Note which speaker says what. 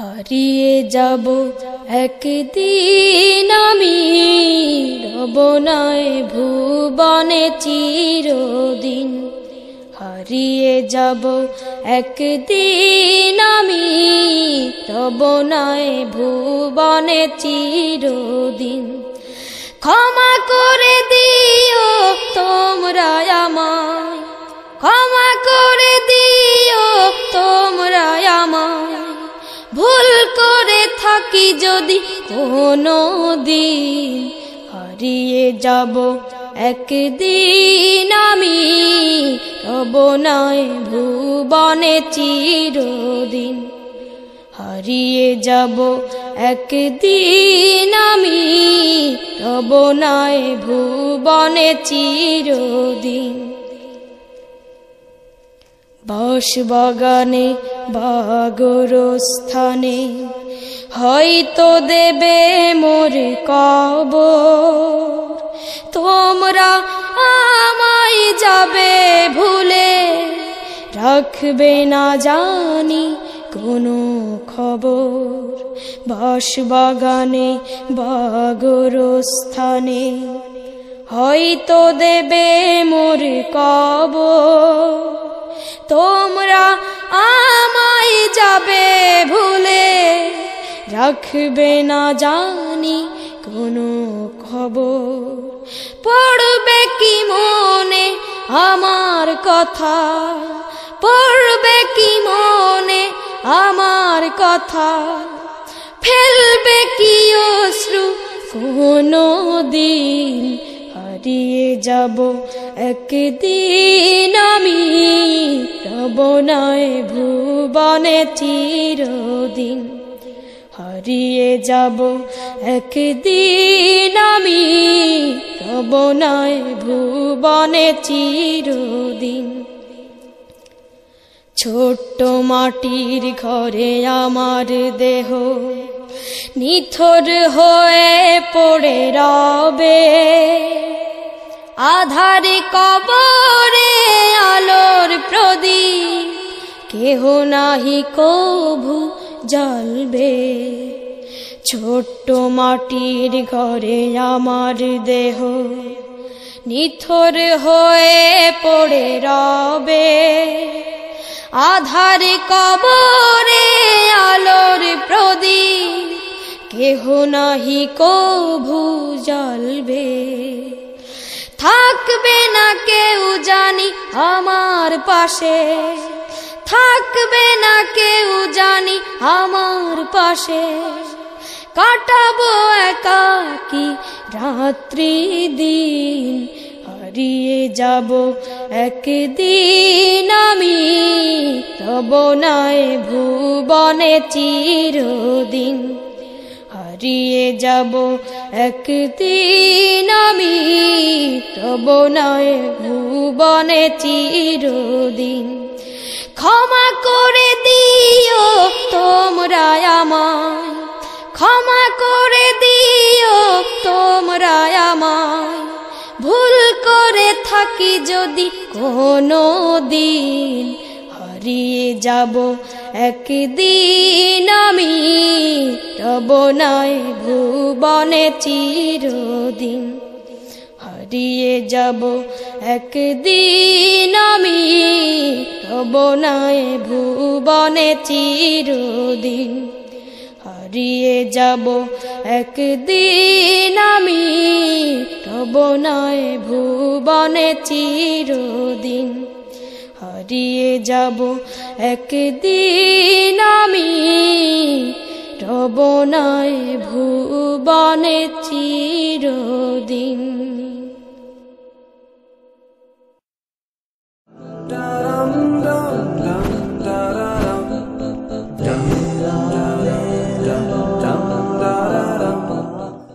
Speaker 1: হারিয়ে যাব। একদিন আমি রব নয় ভুবনে চিরদিন। হারিয়ে যাব। একদিন আমি রব নয় ভুবনে চিরদিন। ক্ষমা করে দিও তোমরা আমায়। থাকি যদি কোনো দিন হারিয়ে যাব একদিন আমি। রব নয় ভুবনে চিরদিন, হারিয়ে যাব একদিন আমি। রব নয় ভুবনে চিরদিন বাস বাগানে বাগর স্থানে হয়তো দেবে মোর কব তোমরা আমায় যাবে ভুলে, রাখবে না জানি কোনো খবর। বাস বাগানে বাগর স্থানে হয়তো দেবে মোর কব তোমরা রাখবে না জানি কোনো খবর। পড়বে কি মনে আমার কথা? পড়বে কি মনে আমার কথা? ফেলবে কি অশ্রু কোনো দিন? হারিয়ে যাব একদিন আমি রব নয়, ভুবনে চিরদিন। হারিয়ে যাব। একদিন আমি নয় ভুবনে চিরদিন। ছোট্ট মাটির ঘরে আমার দেহ নিথর হয়ে পড়ে রবে। আধার কবরে আলোর প্রদীপ, কেহ নাহি কভু জ্বলবে। ছোট্ট মাটির ঘরে আমার দেহ নিথর হয়ে পড়ে রবে। আধার কবরে আলোর প্রদীপ, কেহ নাহি কভু জ্বলবে। থাকবে না কেউ জানি আমার পাশে। থাকবে না কেউ জানি আমার পাশে। কাটাবো একাকি রাত্রি দিন, হারিয়ে যাব একদিন আমি। রব নয় ভুবনে চিরদিন, হারিয়ে যাব একদিন আমি। রব নয় ভুবনে চিরদিন। ক্ষমা করে দিও তোমরা আমায়। ক্ষমা করে দিও তোমরা আমায়। ভুল করে থাকি যদি কোনো দিন, হারিয়ে যাব একদিন আমি। রব নয় ভুবনে চিরদিন। হারিয়ে যাব। একদিন আমি রব নয় ভুবনে চিরদিন হারিয়ে যাব। একদিন আমি রব নয় ভুবনে চিরদিন হারিয়ে যাব। একদিন আমি রব নয় ভুবনে চিরদিন dum dum dum da da.